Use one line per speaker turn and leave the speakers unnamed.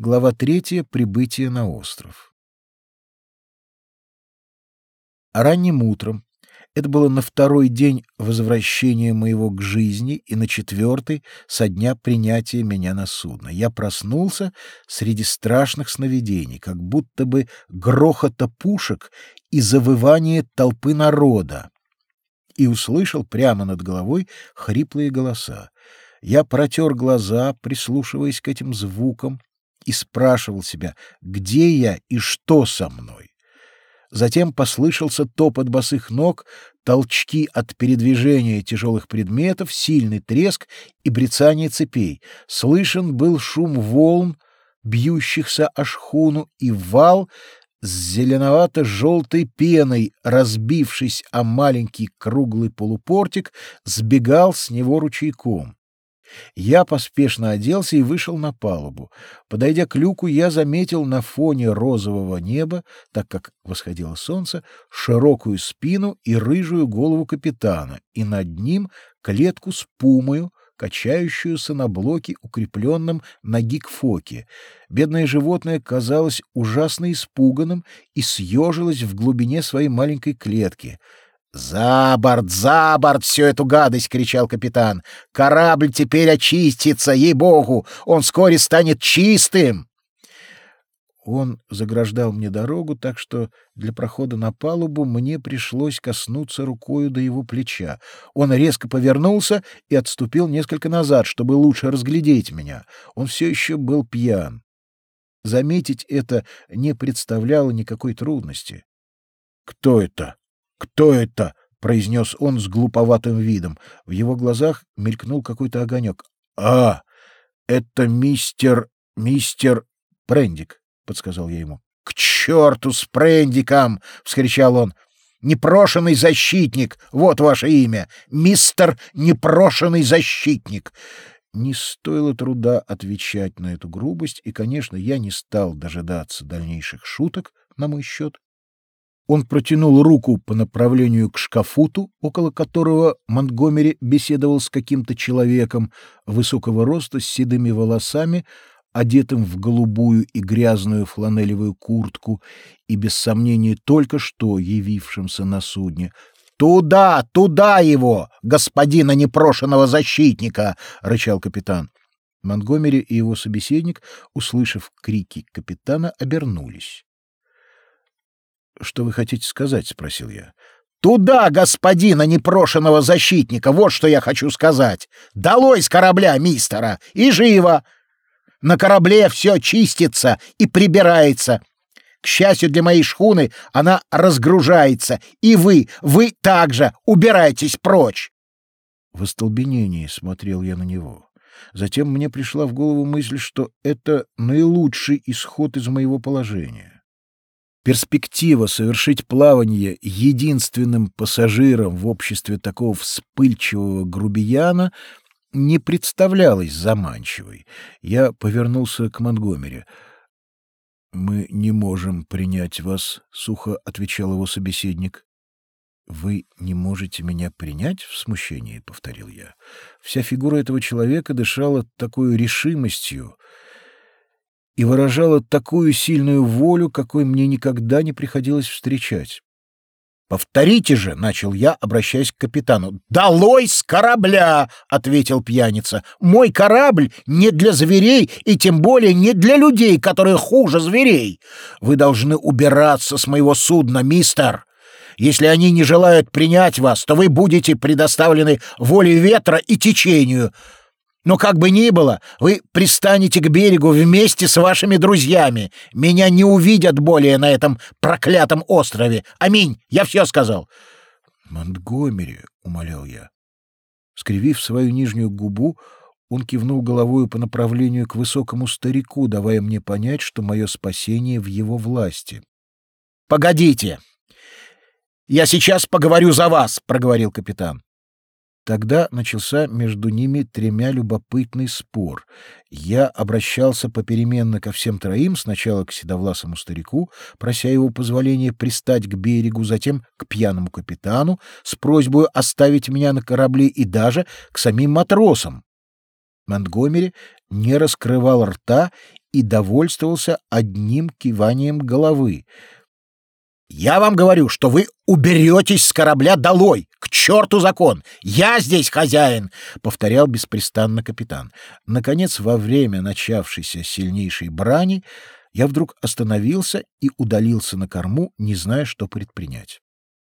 Глава третья. Прибытие на остров. Ранним утром, это было на второй день возвращения моего к жизни и на четвертый со дня принятия меня на судно, я проснулся среди страшных сновидений, как будто бы грохота пушек и завывания толпы народа, и услышал прямо над головой хриплые голоса. Я протер глаза, прислушиваясь к этим звукам, и спрашивал себя, где я и что со мной. Затем послышался топот босых ног, толчки от передвижения тяжелых предметов, сильный треск и брецание цепей. Слышен был шум волн, бьющихся о шхуну, и вал с зеленовато-желтой пеной, разбившись о маленький круглый полупортик, сбегал с него ручейком. Я поспешно оделся и вышел на палубу. Подойдя к люку, я заметил на фоне розового неба, так как восходило солнце, широкую спину и рыжую голову капитана, и над ним клетку с пумою, качающуюся на блоке, укрепленном на гикфоке. Бедное животное казалось ужасно испуганным и съежилось в глубине своей маленькой клетки — «За борт, за борт всю эту гадость!» — кричал капитан. «Корабль теперь очистится, ей-богу! Он вскоре станет чистым!» Он заграждал мне дорогу, так что для прохода на палубу мне пришлось коснуться рукою до его плеча. Он резко повернулся и отступил несколько назад, чтобы лучше разглядеть меня. Он все еще был пьян. Заметить это не представляло никакой трудности. «Кто это?» «Кто это?» — произнес он с глуповатым видом. В его глазах мелькнул какой-то огонек. «А, это мистер... мистер Прендик», — подсказал я ему. «К черту с Прендиком!» — вскричал он. «Непрошенный защитник! Вот ваше имя! Мистер Непрошенный защитник!» Не стоило труда отвечать на эту грубость, и, конечно, я не стал дожидаться дальнейших шуток на мой счет. Он протянул руку по направлению к шкафуту, около которого Монтгомери беседовал с каким-то человеком высокого роста с седыми волосами, одетым в голубую и грязную фланелевую куртку и, без сомнения, только что явившимся на судне. «Туда, туда его, господина непрошенного защитника!» — рычал капитан. Монтгомери и его собеседник, услышав крики капитана, обернулись. Что вы хотите сказать, спросил я. Туда, господина непрошенного защитника, вот что я хочу сказать. Долой с корабля мистера и живо. На корабле все чистится и прибирается. К счастью для моей шхуны, она разгружается, и вы, вы также убирайтесь прочь. В остолбенении смотрел я на него. Затем мне пришла в голову мысль, что это наилучший исход из моего положения. Перспектива совершить плавание единственным пассажиром в обществе такого вспыльчивого грубияна не представлялась заманчивой. Я повернулся к Монгомери. «Мы не можем принять вас», — сухо отвечал его собеседник. «Вы не можете меня принять?» — в смущении повторил я. Вся фигура этого человека дышала такой решимостью, и выражала такую сильную волю, какой мне никогда не приходилось встречать. «Повторите же!» — начал я, обращаясь к капитану. «Долой с корабля!» — ответил пьяница. «Мой корабль не для зверей и тем более не для людей, которые хуже зверей. Вы должны убираться с моего судна, мистер. Если они не желают принять вас, то вы будете предоставлены воле ветра и течению. Но как бы ни было, вы пристанете к берегу вместе с вашими друзьями. Меня не увидят более на этом проклятом острове. Аминь. Я все сказал. Монтгомери, умолял я. Скривив свою нижнюю губу, он кивнул головою по направлению к высокому старику, давая мне понять, что мое спасение в его власти. «Погодите! Я сейчас поговорю за вас!» — проговорил капитан. Тогда начался между ними тремя любопытный спор. Я обращался попеременно ко всем троим, сначала к седовласому старику, прося его позволения пристать к берегу, затем к пьяному капитану с просьбой оставить меня на корабле и даже к самим матросам. Монтгомери не раскрывал рта и довольствовался одним киванием головы. «Я вам говорю, что вы уберетесь с корабля долой! К черту закон! Я здесь хозяин!» — повторял беспрестанно капитан. Наконец, во время начавшейся сильнейшей брани, я вдруг остановился и удалился на корму, не зная, что предпринять.